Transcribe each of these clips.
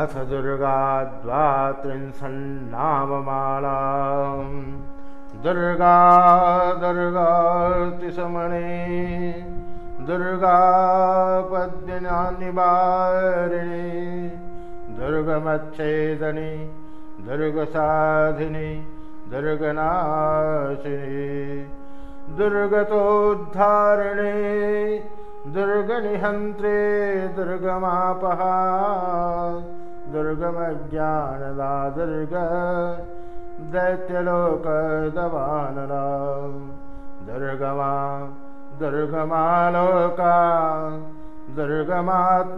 अथ दुर्गा द्वात्रिंशन्नाममाला दुर्गा दुर्गातिशमणे दुर्गापद्यनिवारिणि दुर्गमच्छेदनि दुर्गसाधिनि दुर्गनाशिनि। दुर्गतोद्धारिणे दुर्गनिहन्त्रे दुर्गमापहा दुर्गमज्ञानदा दुर्ग दैत्यलोकदवानला दुर्गमा दुर्गमालोका दुर्गमात्मस्वरूपिणे।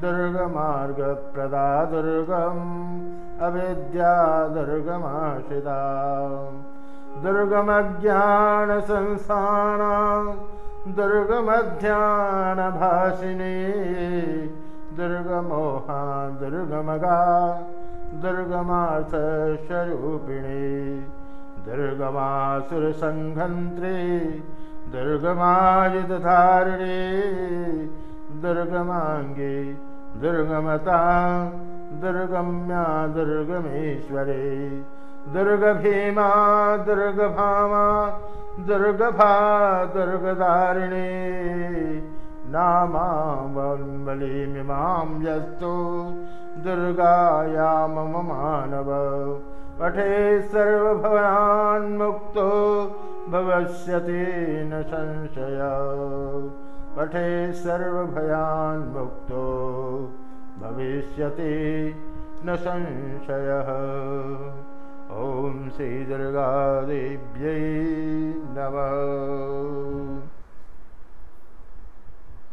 दुर्गमार्गप्रदा दुर्गम् अविद्या दुर्गमाश्रिता। दुर्गमज्ञानसंस्थाना दुर्गमध्यानभासिनी दुर्गमोहा दुर्गमगा दुर्गमार्थस्वरूपिणी दुर्गमासुरसङ्घन्त्रे दुर्गमायुधधारिणी। दुर्गमाङ्गे दुर्गमता दुर्गम्या दुर्गमेश्वरे दुर्गभीमा दुर्गभामा दुर्गभा दुर्गधारिणे नामावल्बलिमिमां यस्तु दुर्गाया मम मानव। पठे सर्वभवान्मुक्तो भविष्यति न संशय। पठे सर्वभयान्मुक्तो भविष्यति न संशयः ॐ श्रीदुर्गादेव्यै नमः